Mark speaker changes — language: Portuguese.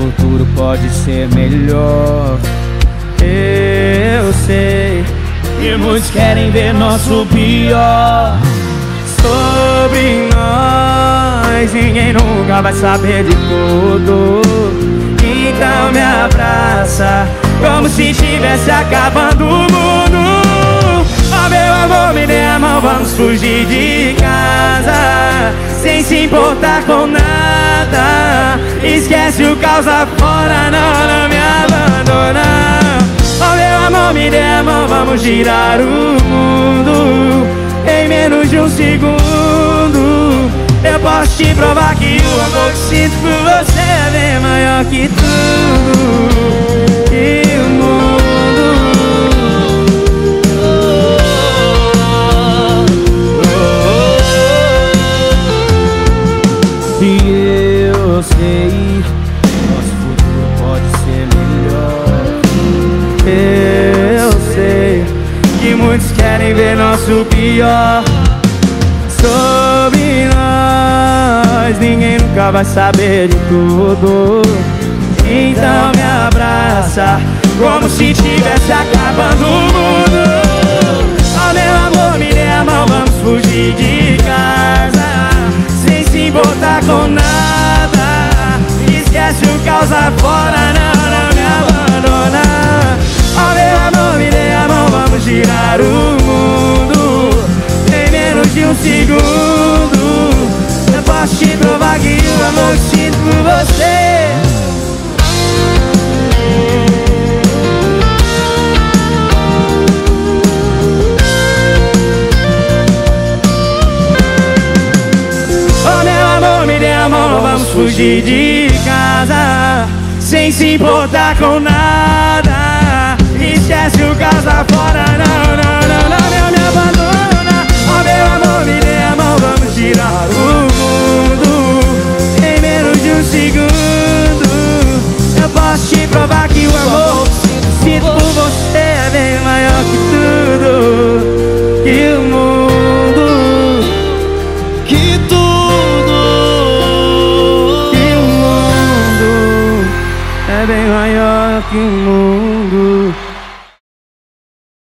Speaker 1: Futuro pode ser melhor. Eu sei que muitos querem ver nosso pior. Sobre nós, ninguém nunca vai saber de tudo. Então me abraça, como se estivesse acabando o mundo. Oh meu amor, me dê a mão, vamos fugir de casa Sem se importar com nada Esquece o caos lá fora, não, não me abandona. Oh meu amor, me dê a mão, vamos girar o mundo Em menos de um segundo. Eu posso te provar que o amor que sinto por você é bem maior que tudo nosso pior. Sobre nós Ninguém nunca vai saber de tudo. Então me abraça Como se tivesse acabando o mundo. Oh meu amor, me dê a mão, vamos fugir de casa. Sem se importar com nada. Esquece o caos fora, de um segundo. Eu posso te provar que o amor que sinto por você. Oh fugir de casa. Sem se importar com nada provar que o amor sinto por você é bem maior que tudo Que o mundo
Speaker 2: Que tudo
Speaker 1: que o mundo é bem maior que o mundo.